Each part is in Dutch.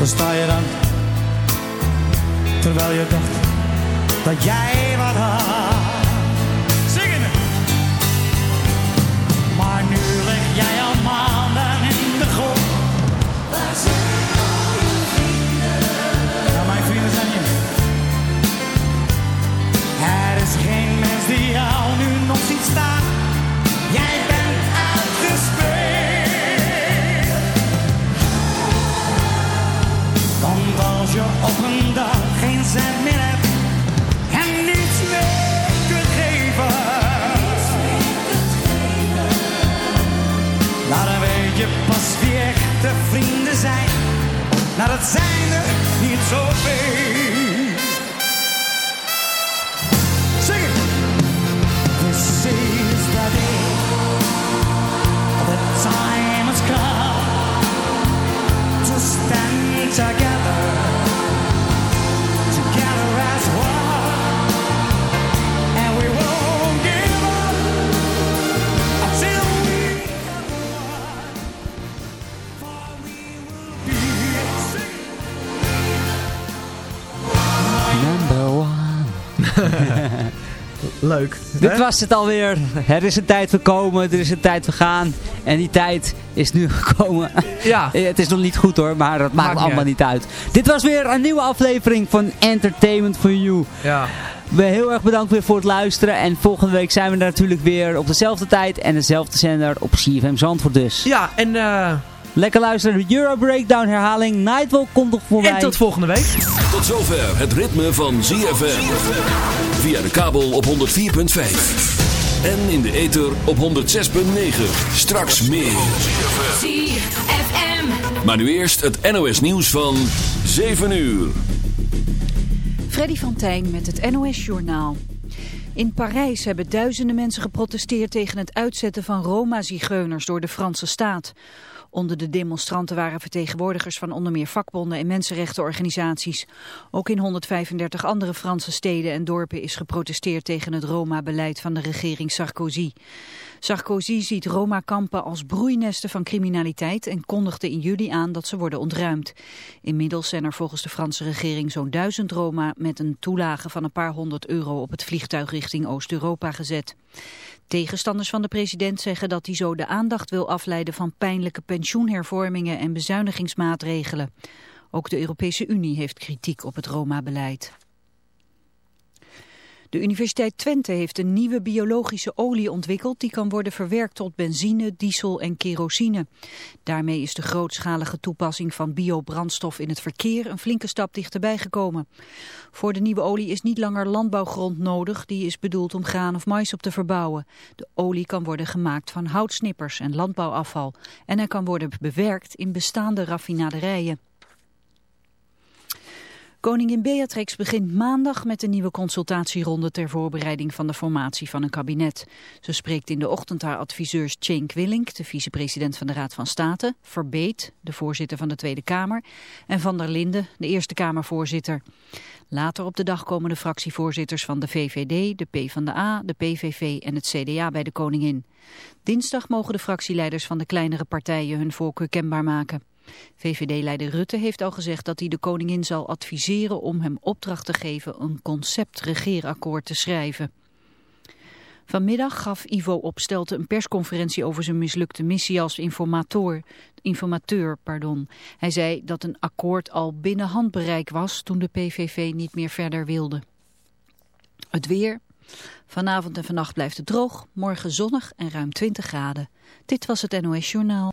Waar sta je dan? Terwijl je dacht dat jij wat had. Zingen! Maar nu lig jij al maanden in de grond. Waar zijn al je vrienden? Ja, mijn vrienden zijn je. Er is geen mens die echte vrienden zijn. Nou dat zijn er niet. Zing het! This is the day, the time has come to stand together Leuk. Dit hè? was het alweer. Er is een tijd gekomen, er is een tijd vergaan. En die tijd is nu gekomen. Ja. Eh, Het is nog niet goed hoor, maar dat maakt, allemaal niet uit. Dit was weer een nieuwe aflevering van Entertainment for You. Ja. We heel erg bedankt weer voor het luisteren. En volgende week zijn we er natuurlijk weer op dezelfde tijd en dezelfde zender op CFM Zandvoort dus. Ja, en, eh, Lekker luisteren. De Euro Breakdown herhaling. Nightwalk komt nog voorbij. en tot volgende week. Tot zover het ritme van ZFM. Via de kabel op 104.5. En in de ether op 106.9. Straks meer. ZFM. Maar nu eerst het NOS nieuws van 7 uur. Freddy van Tijn met het NOS-journaal. In Parijs hebben duizenden mensen geprotesteerd tegen het uitzetten van Roma-zigeuners door de Franse staat. Onder de demonstranten waren vertegenwoordigers van onder meer vakbonden en mensenrechtenorganisaties. Ook in 135 andere Franse steden en dorpen is geprotesteerd tegen het Roma-beleid van de regering Sarkozy. Sarkozy ziet Roma-kampen als broeinesten van criminaliteit en kondigde in juli aan dat ze worden ontruimd. Inmiddels zijn er volgens de Franse regering zo'n duizend Roma met een toelage van een paar honderd euro op het vliegtuig richting Oost-Europa gezet. Tegenstanders van de president zeggen dat hij zo de aandacht wil afleiden van pijnlijke pensioenhervormingen en bezuinigingsmaatregelen. Ook de Europese Unie heeft kritiek op het Roma-beleid. De Universiteit Twente heeft een nieuwe biologische olie ontwikkeld die kan worden verwerkt tot benzine, diesel en kerosine. Daarmee is de grootschalige toepassing van biobrandstof in het verkeer een flinke stap dichterbij gekomen. Voor de nieuwe olie is niet langer landbouwgrond nodig, die is bedoeld om graan of mais op te verbouwen. De olie kan worden gemaakt van houtsnippers en landbouwafval en hij kan worden bewerkt in bestaande raffinaderijen. Koningin Beatrix begint maandag met een nieuwe consultatieronde ter voorbereiding van de formatie van een kabinet. Ze spreekt in de ochtend haar adviseurs Cenk Willink, de vicepresident van de Raad van State, Verbeet, de voorzitter van de Tweede Kamer, en Van der Linden, de Eerste Kamervoorzitter. Later op de dag komen de fractievoorzitters van de VVD, de PvdA, de PVV en het CDA bij de koningin. Dinsdag mogen de fractieleiders van de kleinere partijen hun voorkeur kenbaar maken. VVD-leider Rutte heeft al gezegd dat hij de koningin zal adviseren om hem opdracht te geven een concept-regeerakkoord te schrijven. Vanmiddag gaf Ivo Opstelten een persconferentie over zijn mislukte missie als informateur. informateur pardon. Hij zei dat een akkoord al binnen handbereik was toen de PVV niet meer verder wilde. Het weer. Vanavond en vannacht blijft het droog, morgen zonnig en ruim 20 graden. Dit was het NOS Journaal.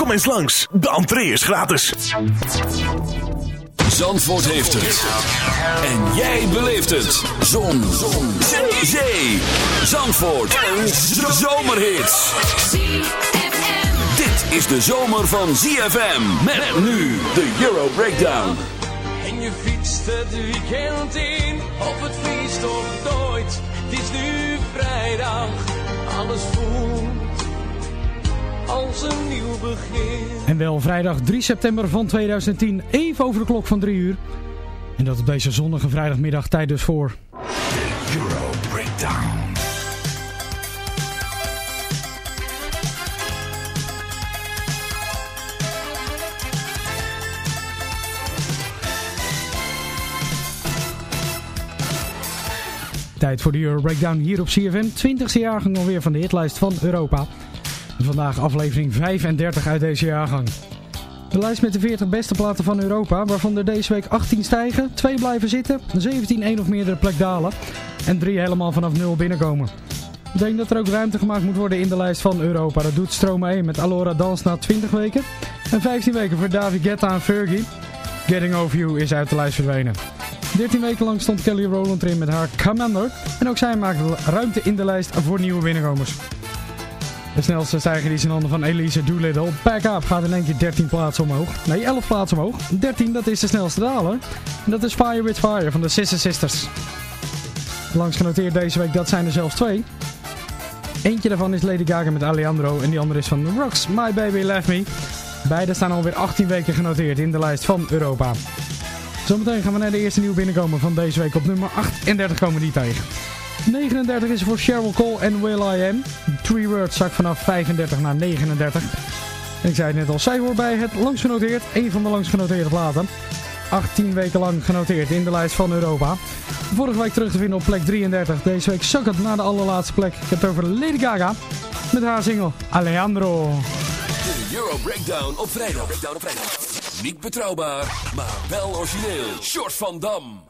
Kom eens langs, de entree is gratis. Zandvoort heeft het. En jij beleeft het. Zon. Zon. Zee. Zee. Zandvoort. Een zomerhit. ZFM. Dit is de zomer van ZFM. Met nu de Euro Breakdown. En je fietst het weekend in, op het feest of nooit. Het is nu vrijdag, alles voelt als een nieuw begin. En wel vrijdag 3 september van 2010, even over de klok van 3 uur. En dat op deze zonnige vrijdagmiddag tijd dus voor. Euro Breakdown. Tijd voor de Euro Breakdown hier op CFM. 20e jaargang alweer van de hitlijst van Europa. Vandaag aflevering 35 uit deze jaargang. De lijst met de 40 beste platen van Europa, waarvan er deze week 18 stijgen, 2 blijven zitten, 17 één of meerdere plek dalen en 3 helemaal vanaf 0 binnenkomen. Ik denk dat er ook ruimte gemaakt moet worden in de lijst van Europa. Dat doet Stroma 1 met Alora Dans na 20 weken en 15 weken voor David Guetta en Fergie. Getting Over You is uit de lijst verdwenen. 13 weken lang stond Kelly Rowland erin met haar Commander. En ook zij maakte ruimte in de lijst voor nieuwe binnenkomers. De snelste stijger is in handen van Elise Doolittle. Pack Up gaat in één keer 13 plaatsen omhoog. Nee, 11 plaatsen omhoog. 13, dat is de snelste daler. En dat is Fire With Fire van de Sister Sisters. Langs genoteerd deze week, dat zijn er zelfs twee. Eentje daarvan is Lady Gaga met Alejandro en die andere is van The Rocks, My Baby Left Me. Beide staan alweer 18 weken genoteerd in de lijst van Europa. Zometeen gaan we naar de eerste nieuwe binnenkomen van deze week. Op nummer 38 komen die tegen. 39 is voor Cheryl Cole en Will I Am. Three Words zak vanaf 35 naar 39. En ik zei het net al, zij hoort bij het langst genoteerd. Een van de langst genoteerde platen. 18 weken lang genoteerd in de lijst van Europa. Vorige week terug te vinden op plek 33. Deze week zak het naar de allerlaatste plek. Ik heb het over Lady Gaga. Met haar single Alejandro. De Euro Breakdown op vrijdag. Breakdown op vrijdag. Niet betrouwbaar, maar wel origineel. Short van Dam.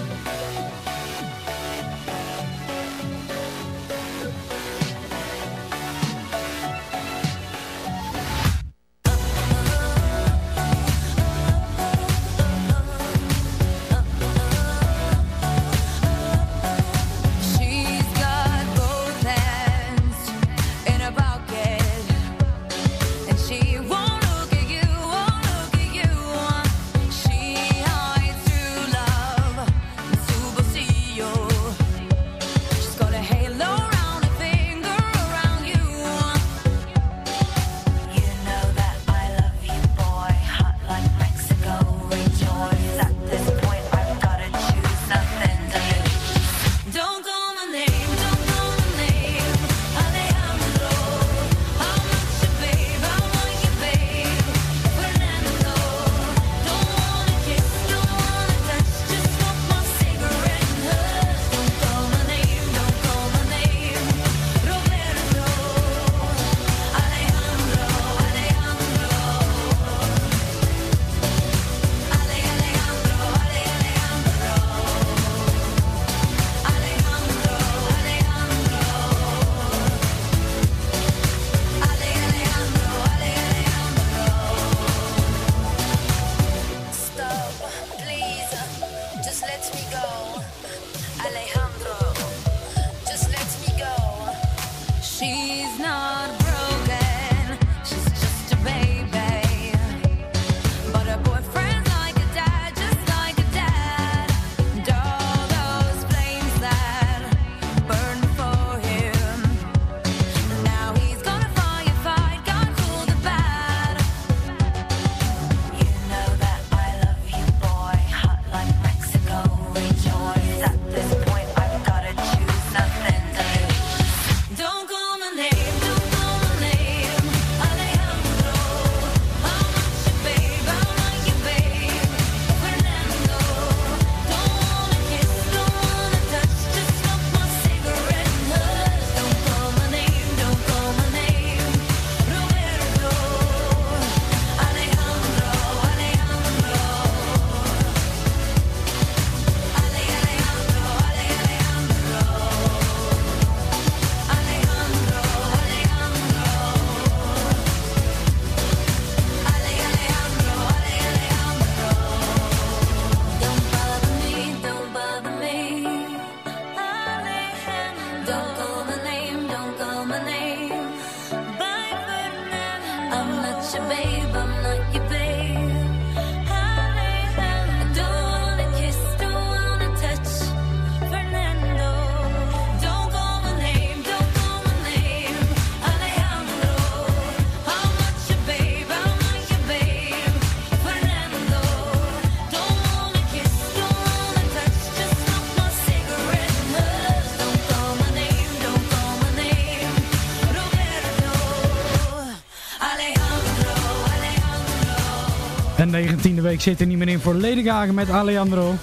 Week zit er niet meer in voor Lady met Alejandro.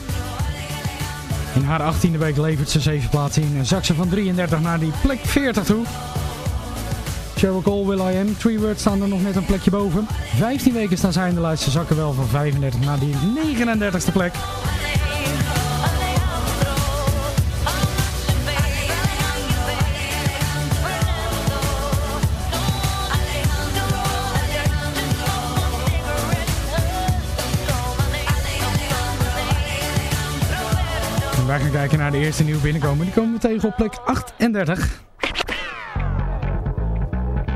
In haar 18e week levert ze 7 plaatsen in en zakt ze van 33 naar die plek 40 toe. Cheryl Cole, Will I Am, Three Words staan er nog net een plekje boven. 15 weken staan zij in de lijst, ze zakken wel van 35 naar die 39e plek. Kijken naar de eerste nieuwe binnenkomen. Die komen we tegen op plek 38.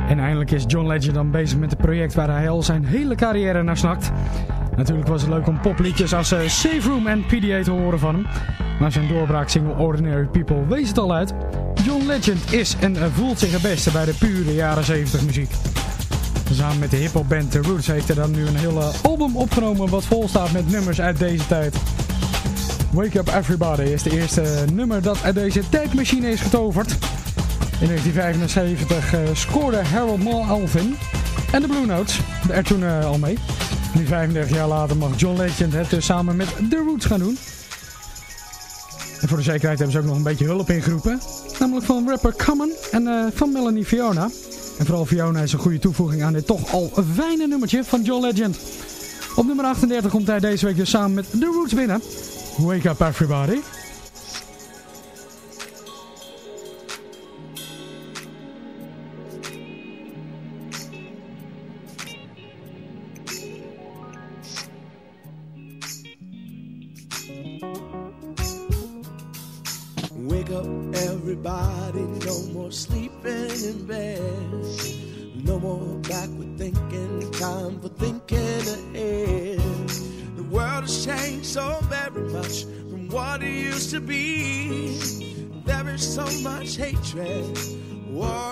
En eindelijk is John Legend dan bezig met het project waar hij al zijn hele carrière naar snakt. Natuurlijk was het leuk om popliedjes als eh, Safe Room en PDA te horen van hem. Maar zijn doorbraaksingle Ordinary People wees het al uit. John Legend is en eh, voelt zich het beste bij de pure jaren 70 muziek. Samen met de hiphopband The Roots heeft hij dan nu een hele album opgenomen wat vol staat met nummers uit deze tijd. Wake Up Everybody is de eerste nummer dat uit deze tijdmachine is getoverd. In 1975 eh, scoorde Harold Alvin en de Blue Notes er toen eh, al mee. Nu 35 jaar later mag John Legend het dus samen met The Roots gaan doen. En voor de zekerheid hebben ze ook nog een beetje hulp ingeroepen. Namelijk van rapper Common en van Melanie Fiona. En vooral Fiona is een goede toevoeging aan dit toch al fijne nummertje van John Legend. Op nummer 38 komt hij deze week dus samen met The Roots binnen. Wake up everybody. Hatred, war,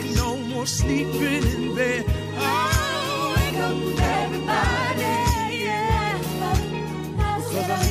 ain't no more sleeping in bed. Oh, wake up, everybody, yeah. Cause I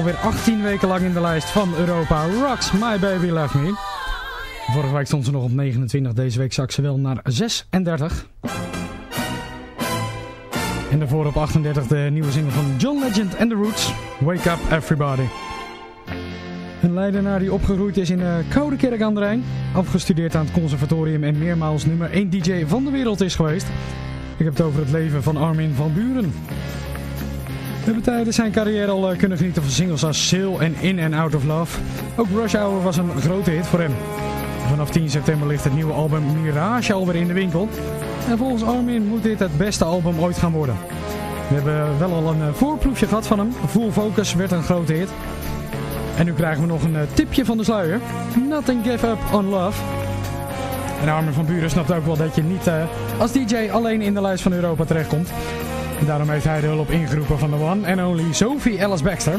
alweer 18 weken lang in de lijst van Europa. Rocks, My Baby Love Me. Vorige week stond ze nog op 29, deze week zak ze wel naar 36. En daarvoor op 38 de nieuwe single van John Legend and the Roots, Wake Up Everybody. Een leidenaar die opgeroeid is in eh, Koude Kerk aan de Rijn, afgestudeerd aan het conservatorium en meermaals nummer 1 DJ van de wereld is geweest. Ik heb het over het leven van Armin van Buren hebben tijdens eh, zijn carrière al eh, kunnen genieten van singles als Sail en In and Out of Love. Ook Rush Hour was een grote hit voor hem. Vanaf 10 september ligt het nieuwe album Mirage alweer in de winkel. En volgens Armin moet dit het beste album ooit gaan worden. We hebben wel al een eh, voorproefje gehad van hem. Full Focus werd een grote hit. En nu krijgen we nog een tipje van de sluier. Nothing Give Up On Love. En Armin van Buren snapt ook wel dat je niet als DJ alleen in de lijst van Europa terechtkomt. Daarom heeft hij de hulp ingeroepen van de one and only Sophie Ellis Baxter.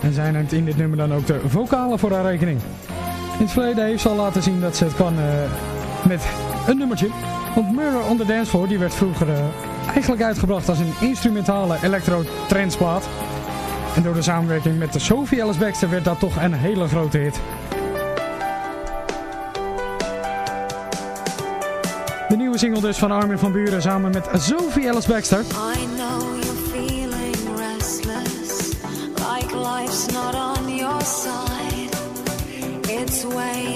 En zij neemt in dit nummer dan ook de vocalen voor haar rekening. In het verleden heeft ze al laten zien dat ze het kan eh, met een nummertje. Want Murder on the Dance Floor die werd vroeger eh, eigenlijk uitgebracht als een instrumentale electro-trendsplaat. En door de samenwerking met de Sophie Ellis Baxter werd dat toch een hele grote hit. Nieuwe single dus van Armin van Buren samen met Sophie Ellis Baxter. I know you're feeling restless, like life's not on your side. It's weighing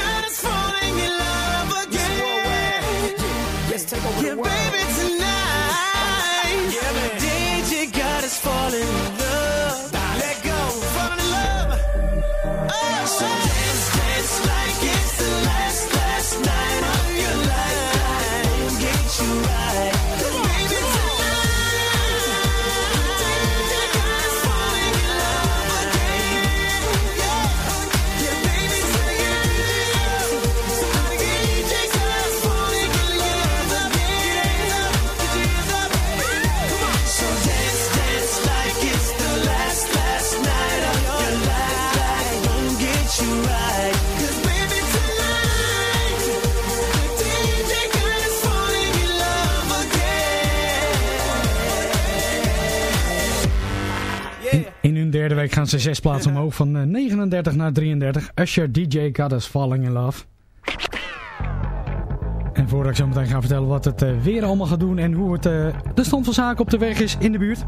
derde week gaan ze zes plaatsen omhoog van eh, 39 naar 33. Usher DJ Got Us Falling in Love. En voordat ik zo meteen ga vertellen wat het eh, weer allemaal gaat doen en hoe het, eh, de stand van zaken op de weg is in de buurt,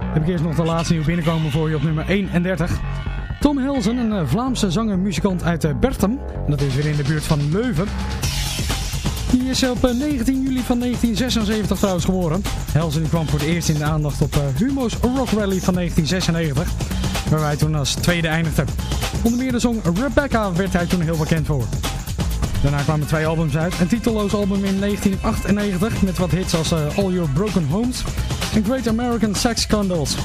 heb ik eerst nog de laatste nieuwe binnenkomen voor je op nummer 31. Tom Helsen, een eh, Vlaamse zanger en muzikant uit eh, Bertem. En dat is weer in de buurt van Leuven. Die is op eh, 19 juli van 1976 trouwens geboren. Helsen kwam voor het eerst in de aandacht op eh, Humo's Rock Rally van 1996. Waar wij toen als tweede eindigden. Onder meer de song Rebecca werd hij toen heel bekend voor. Daarna kwamen twee albums uit. Een titelloos album in 1998 met wat hits als eh, All Your Broken Homes en Great American Sex Scandals.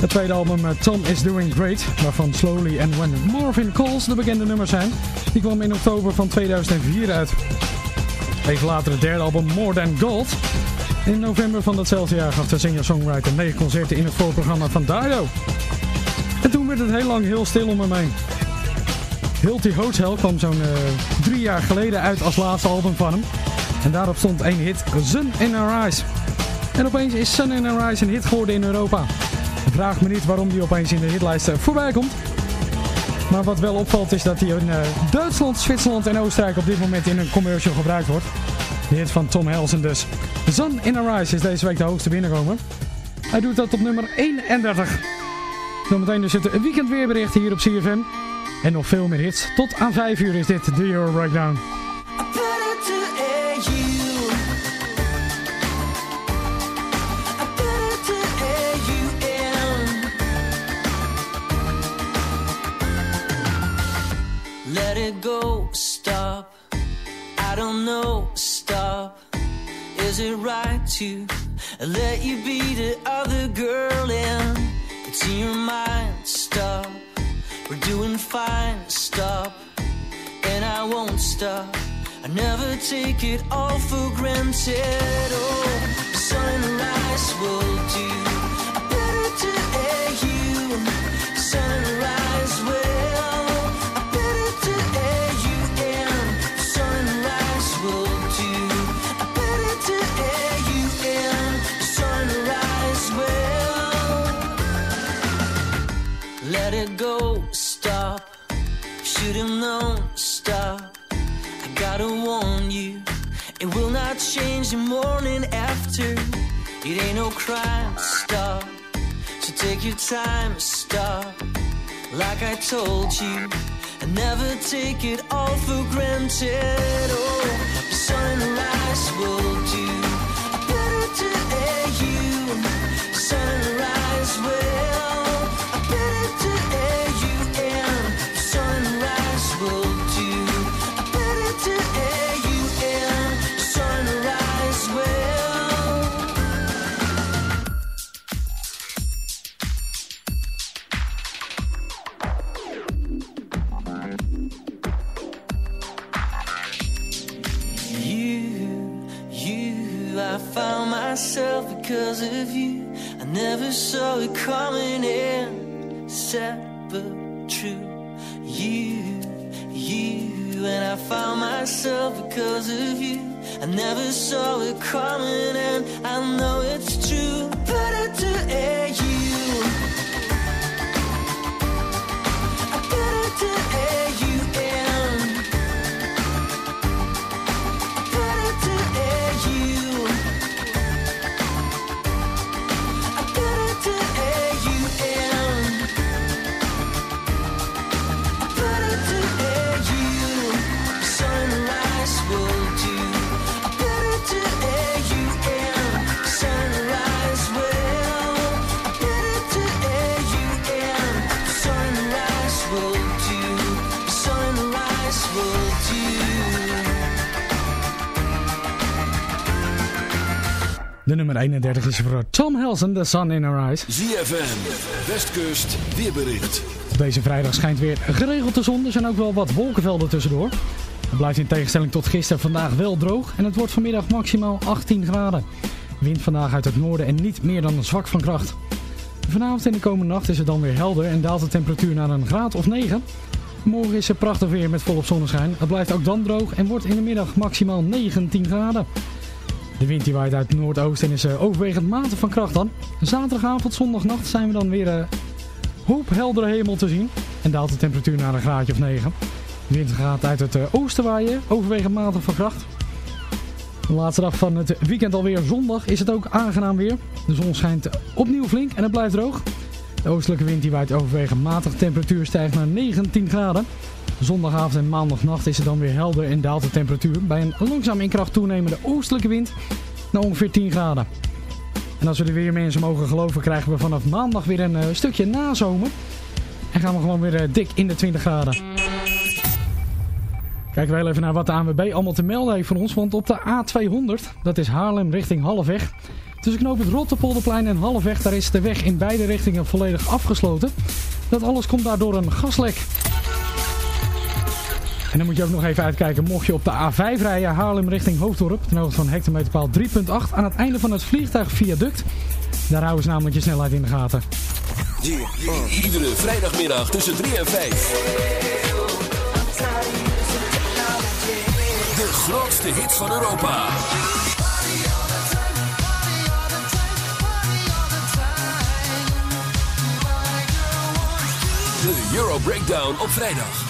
Het tweede album eh, Tom Is Doing Great, waarvan Slowly en When Marvin Calls de bekende nummers zijn, die kwam in oktober van 2004 uit. Even later het derde album More Than Gold. In november van datzelfde jaar gaf de singer-songwriter negen concerten in het voorprogramma van Dido. En toen werd het heel lang heel stil om hem heen. Hilty Hotel kwam zo'n eh, drie jaar geleden uit als laatste album van hem. En daarop stond één hit, Sun in Our Eyes. En opeens is Sun in Our Eyes een hit geworden in Europa. Vraag me niet waarom die opeens in de hitlijsten voorbij komt. Maar wat wel opvalt is dat hij in eh, Duitsland, Zwitserland en Oostenrijk op dit moment in een commercial gebruikt wordt. De hit van Tom Helsen dus. Sun in Our Eyes is deze week de hoogste binnenkomer. Hij doet dat op nummer 31. Zometeen dus het weekendweerbericht hier op CFM. En nog veel meer hits. Tot aan 5 uur is dit de Euro Breakdown. In. Let it go, stop. I don't know, stop. Is it right to let you be the other girl and it's in your mind, stop. We're doing fine, stop. And I won't stop. I never take it all for granted. Oh, change the morning after. It ain't no crime, stop. So take your time, stop. Like I told you, I never take it all for granted. Oh, the sunrise will do. Better to you. myself never saw it coming, De nummer 31 is voor Tom Helsen, The Sun in Her Eyes. ZFM, Westkust, weerbericht. Op deze vrijdag schijnt weer geregeld de zon. Er zijn ook wel wat wolkenvelden tussendoor. Het blijft in tegenstelling tot gisteren vandaag wel droog. En het wordt vanmiddag maximaal 18 graden. Wind vandaag uit het noorden en niet meer dan zwak van kracht. Vanavond en de komende nacht is het dan weer helder en daalt de temperatuur naar een graad of 9. Morgen is het prachtig weer met volop zonneschijn. Het blijft ook dan droog en wordt in de middag maximaal 19 graden. De wind die waait uit het noordoosten en is eh, overwegend matig van kracht dan. Zaterdagavond, zondagnacht zijn we dan weer eh, hoop heldere hemel te zien. En daalt de temperatuur naar een graadje of 9. De wind gaat uit het eh, oosten waaien, overwegend matig van kracht. De laatste dag van het weekend alweer zondag is het ook aangenaam weer. De zon schijnt opnieuw flink en het blijft droog. De oostelijke wind die waait overwegend matig. De temperatuur stijgt naar 19 graden. Zondagavond en maandagnacht is het dan weer helder en daalt de temperatuur bij een langzaam in kracht toenemende oostelijke wind naar ongeveer 10 graden. En als we de weermensen mogen geloven krijgen we vanaf maandag weer een eh, stukje nazomer. En gaan we gewoon weer eh, dik in de 20 graden. Kijken we even naar wat de ANWB allemaal te melden heeft voor ons. Want op de A200, dat is Haarlem richting Halfweg. Tussen knoop het Rotterpolderplein en Halfweg, daar is de weg in beide richtingen volledig afgesloten. Dat alles komt daardoor een gaslek. En dan moet je ook nog even uitkijken, mocht je op de A5 rijden, Haarlem richting Hoofddorp, ten hoogte van hectometerpaal 3.8, aan het einde van het vliegtuigviaduct. Daar houden ze namelijk je snelheid in de gaten. Iedere vrijdagmiddag tussen 3 en 5. De grootste hits van Europa. De Euro Breakdown op vrijdag.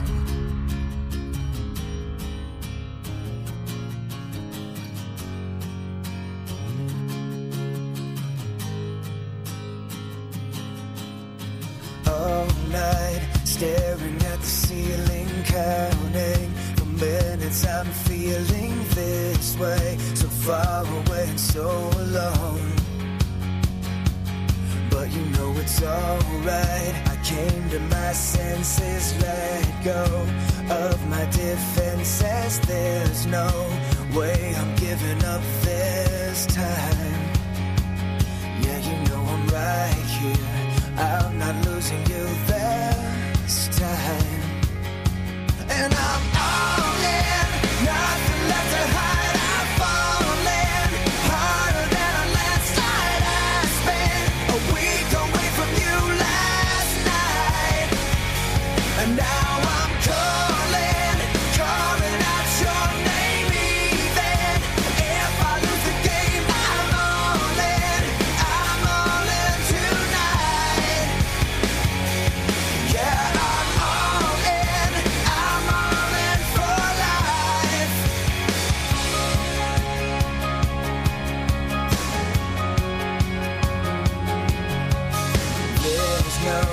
No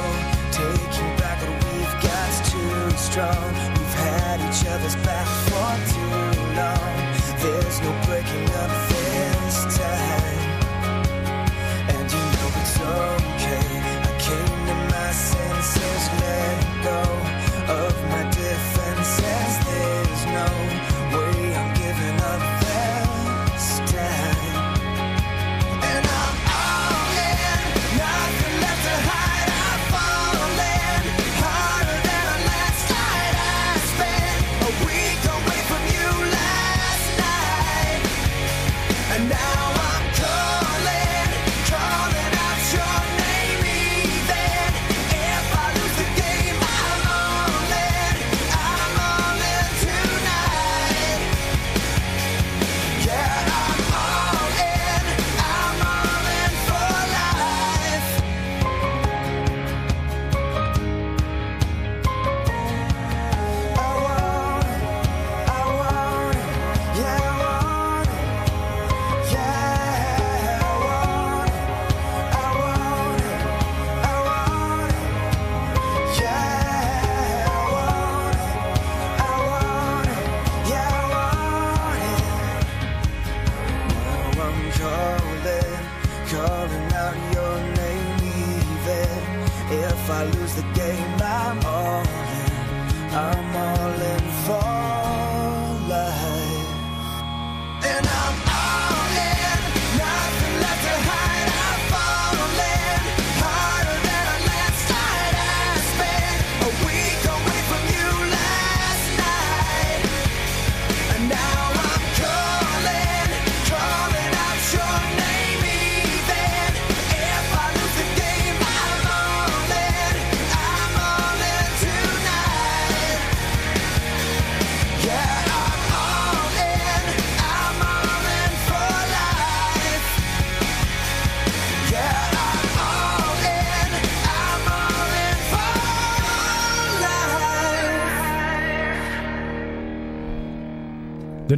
taking back what we've got's too strong. We've had each other's back for too long. There's no breaking up this time. And you know it's okay.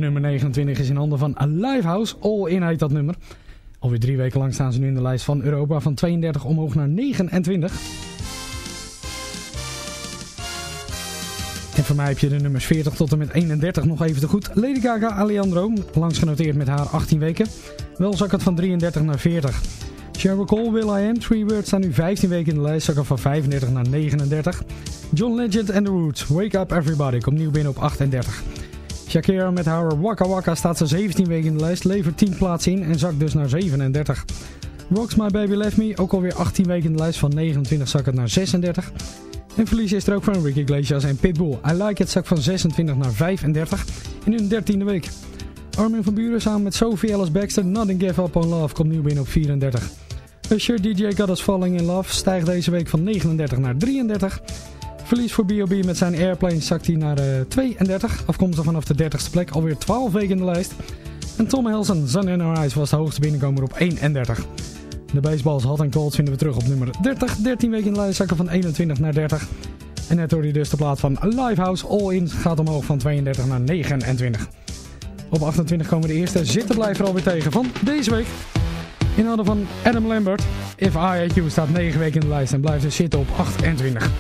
Nummer 29 is in handen van Livehouse. All In heet dat nummer. Alweer drie weken lang staan ze nu in de lijst van Europa van 32 omhoog naar 29. En voor mij heb je de nummers 40 tot en met 31 nog even te goed. Lady Gaga Alejandro, langs genoteerd met haar 18 weken. Wel zak het van 33 naar 40. Sheryl Cole, Will I Am, Three Words staan nu 15 weken in de lijst, zakken van 35 naar 39. John Legend and The Roots, Wake Up Everybody, komt nieuw binnen op 38. Shakira met haar Waka Waka staat ze 17 weken in de lijst, levert 10 plaatsen in en zakt dus naar 37. Rocks My Baby Left Me, ook alweer 18 weken in de lijst, van 29 zak het naar 36. En verlies is er ook van Ricky Iglesias en Pitbull. I Like It zak van 26 naar 35 in hun 13e week. Armin van Buren samen met Sophie Ellis Baxter, Nothing Give Up On Love, komt nieuw binnen op 34. Usher DJ Got Us Falling In Love stijgt deze week van 39 naar 33. Verlies voor B.O.B. met zijn Airplane zakt hij naar eh, 32, afkomstig vanaf de 30ste plek, alweer 12 weken in de lijst. En Tom Helsen, Sun in was de hoogste binnenkomer op 31. De baseballs Hot and Cold vinden we terug op nummer 30, 13 weken in de lijst, zakken van 21 naar 30. En net hoorde je dus de plaat van Livehouse All In gaat omhoog van 32 naar 29. Op 28 komen de eerste zittenblijver alweer tegen van deze week. In handen van Adam Lambert. If I Hate You staat 9 weken in de lijst en blijft dus zitten op 28.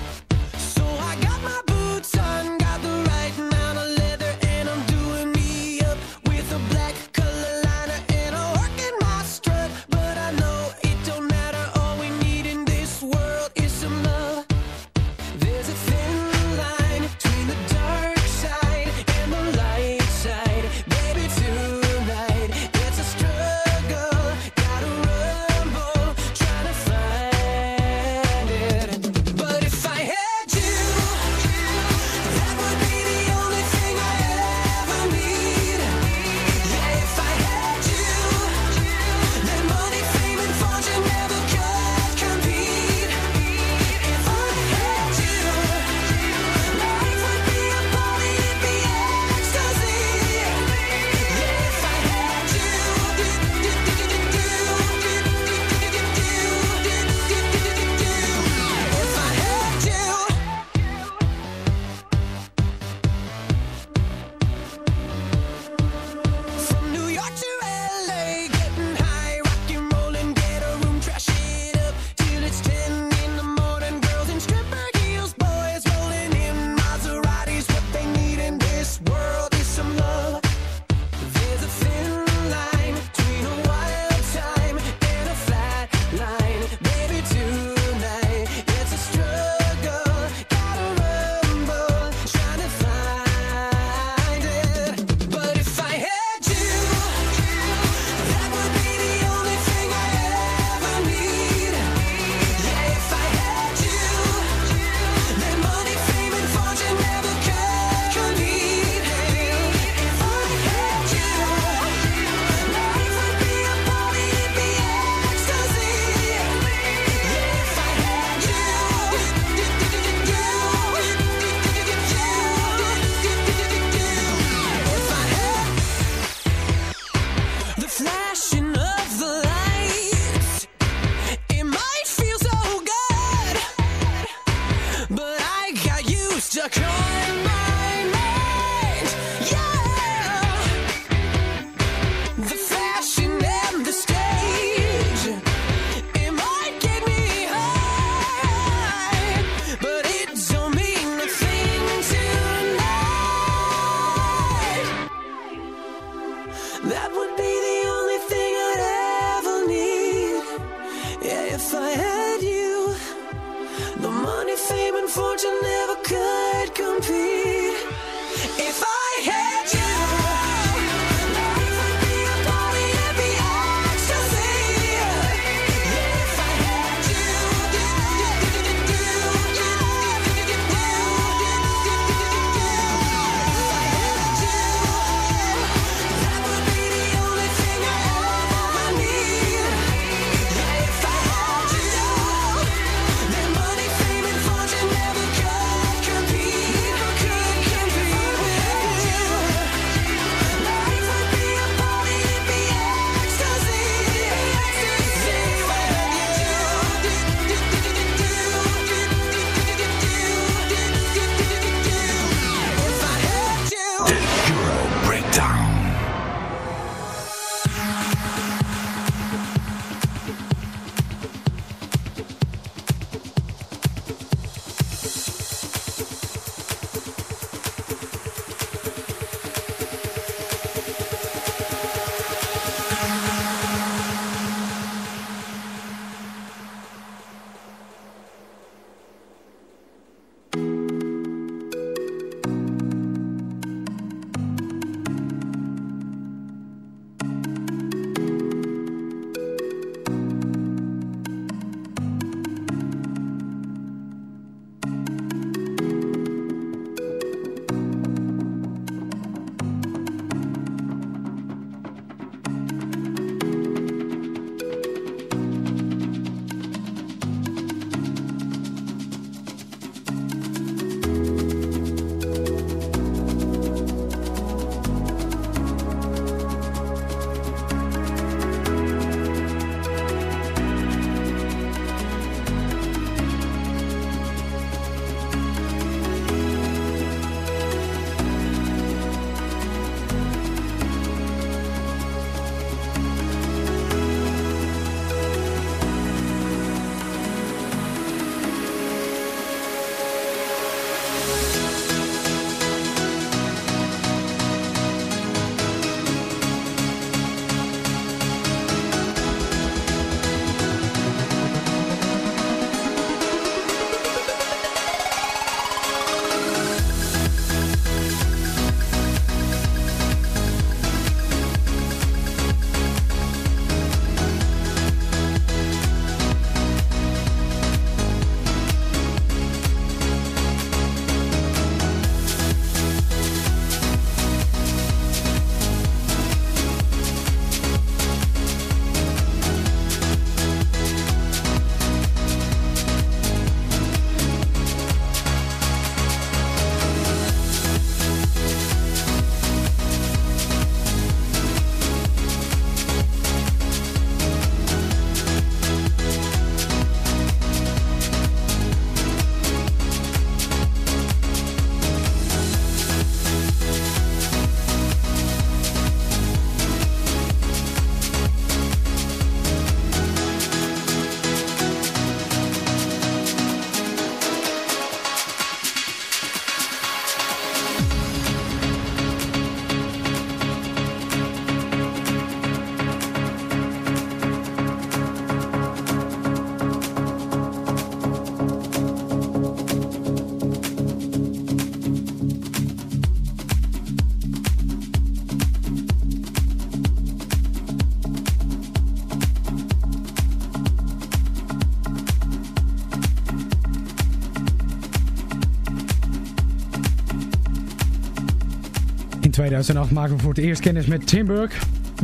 2008 maken we voor het eerst kennis met Tim Burke.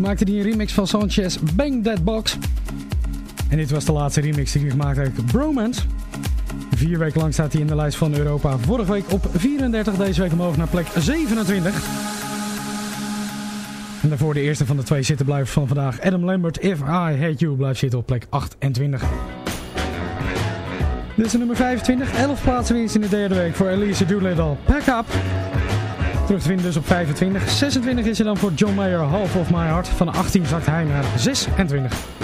Maakte hij een remix van Sanchez Bang That Box. En dit was de laatste remix die hij gemaakt heeft, Bromance. Vier weken lang staat hij in de lijst van Europa. Vorige week op 34, deze week omhoog naar plek 27. En daarvoor de eerste van de twee zittenblijvers van vandaag. Adam Lambert, If I Hate You, blijft zitten op plek 28. Dit is nummer 25, 11 plaatsen winst in de derde week voor Elise Doolittle. Pack up! Terug te vinden dus op 25. 26 is er dan voor John Mayer, Half of My Heart. Van 18 zakt hij naar 26.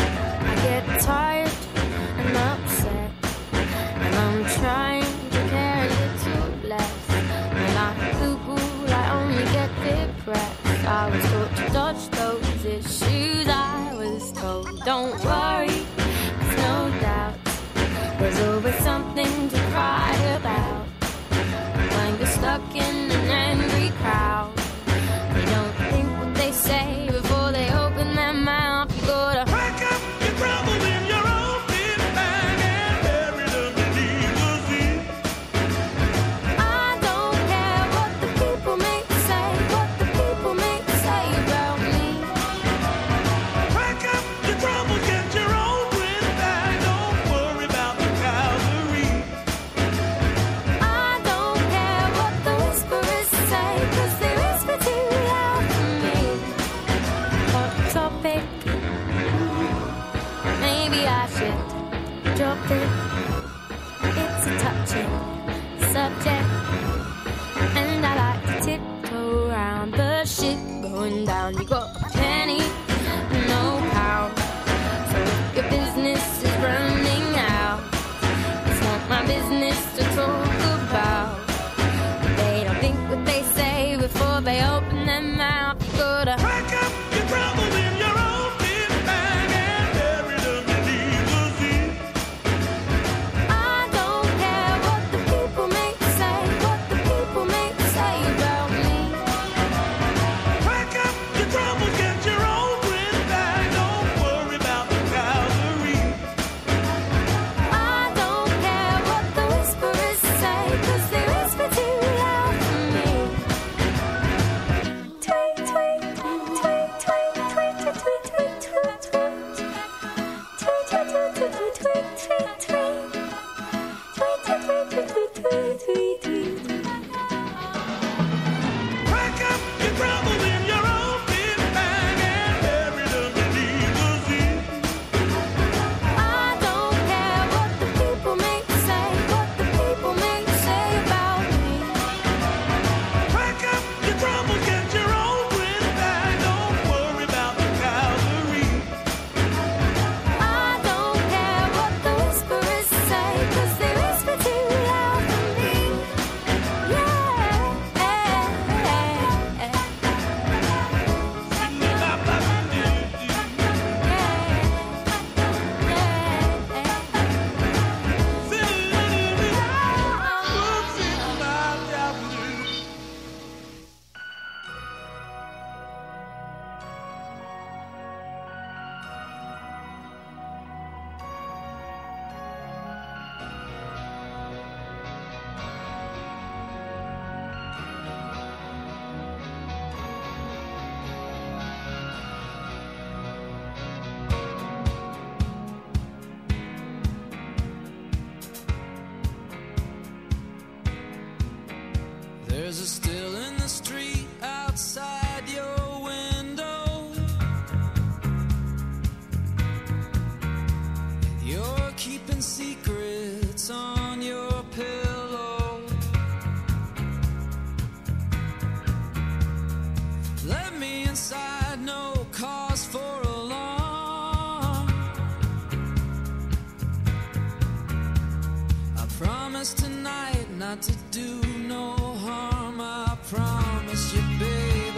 promise tonight not to do no harm. I promise you, baby.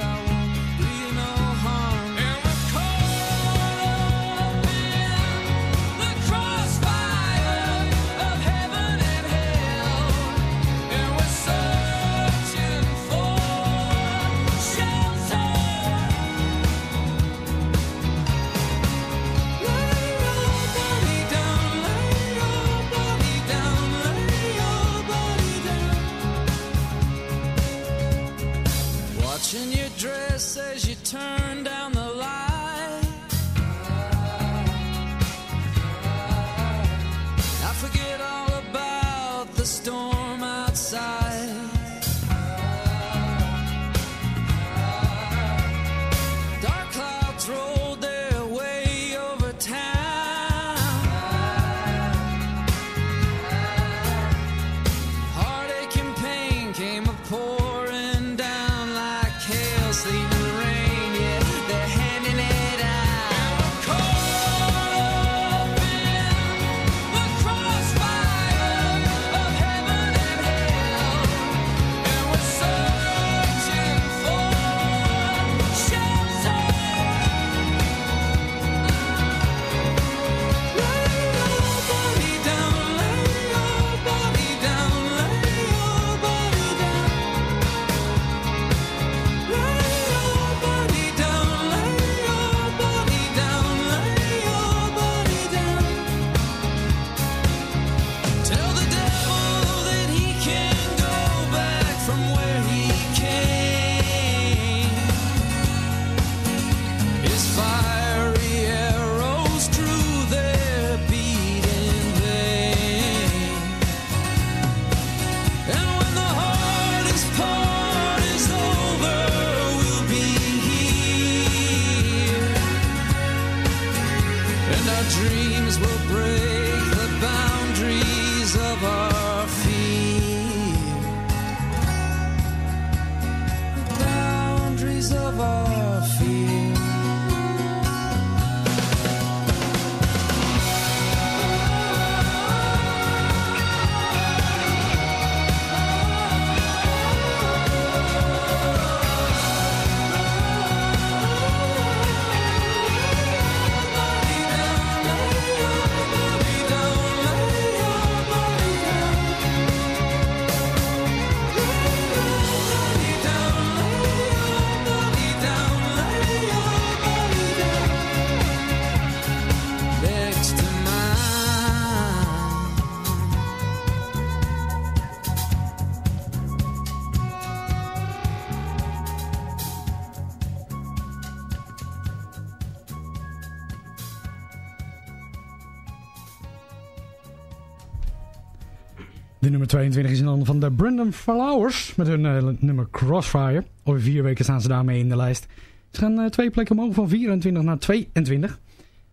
22 is in handen van de Brandon Flowers met hun eh, nummer Crossfire. Over vier weken staan ze daarmee in de lijst. Ze gaan eh, twee plekken omhoog van 24 naar 22. En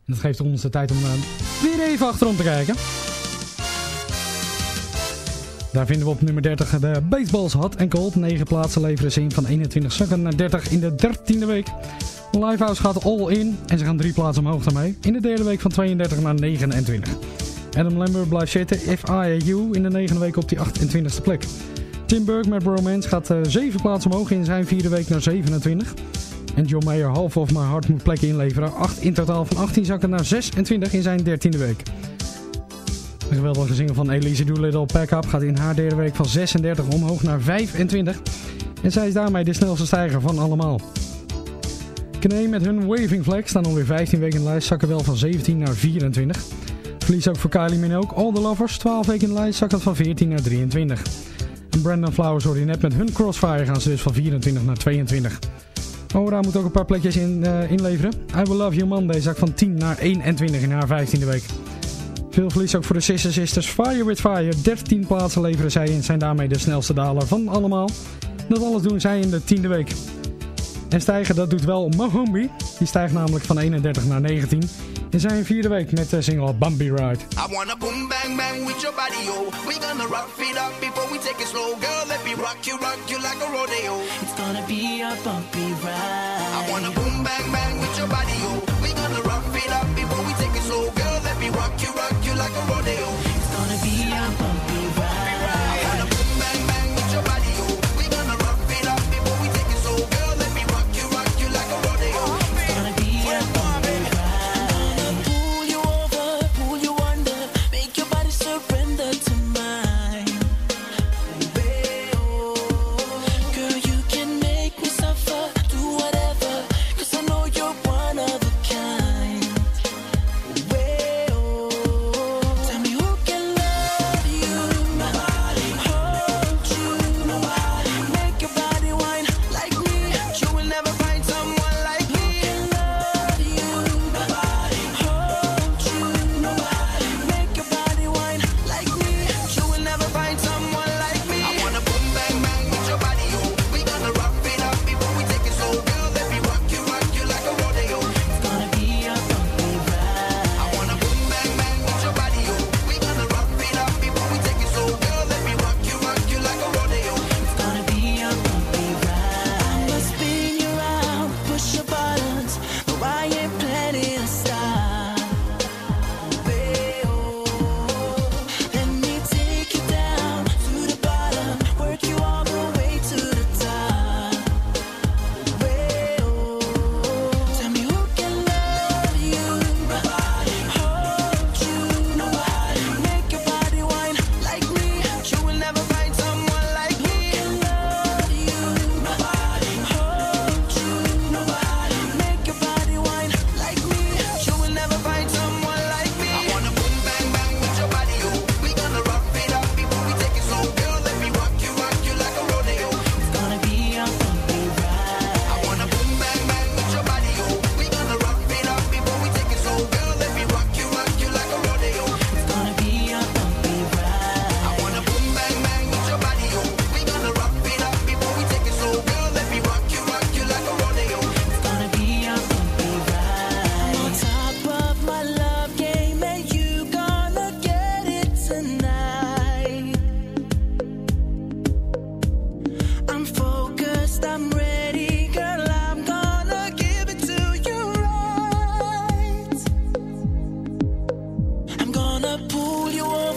dat geeft ons de tijd om eh, weer even achterom te kijken. Daar vinden we op nummer 30 de Baseballs Hot en Cold. 9 plaatsen leveren ze in van 21 zakken naar 30 in de 13e week. Livehouse gaat all in en ze gaan drie plaatsen omhoog daarmee. In de derde week van 32 naar 29. Adam Lambert blijft zitten, If I in de negende week op die 28e plek. Tim Burke met Bromance gaat uh, 7 plaatsen omhoog in zijn vierde week naar 27. En John Mayer, Half of My Heart, moet plekken inleveren. 8 in totaal van 18 zakken naar 26 in zijn 13e week. De geweldige zinger van Elise Doolittle, Pack Up, gaat in haar derde week van 36 omhoog naar 25. En zij is daarmee de snelste stijger van allemaal. Knee met hun Waving Flag staan alweer 15 weken in de lijst, zakken wel van 17 naar 24. Verlies ook voor Kylie Minogue, All The Lovers, 12 weken in de lijst, zakken van 14 naar 23. En Brandon Flowers hoorde je net met hun Crossfire gaan ze dus van 24 naar 22. Ora moet ook een paar plekjes in, uh, inleveren. I Will Love You Monday zak van 10 naar 21 in haar 15e week. Veel verlies ook voor de Sister Sisters. Fire with Fire. 13 plaatsen leveren zij in. Zijn daarmee de snelste daler van allemaal. Dat alles doen zij in de tiende week. En stijgen dat doet wel Mohombi. Die stijgt namelijk van 31 naar 19. In zijn vierde week met de single Bumpy Ride. I wanna boom bang bang with your body, yo. We gonna rock it up before we take it slow. Girl, let me rock you, rock you like a rodeo. It's gonna be a bumpy ride. I wanna boom bang bang with your body, yo. We gonna rock it up before we take it slow. Girl, let me rock you, rock you like a rodeo. wanna pull you on.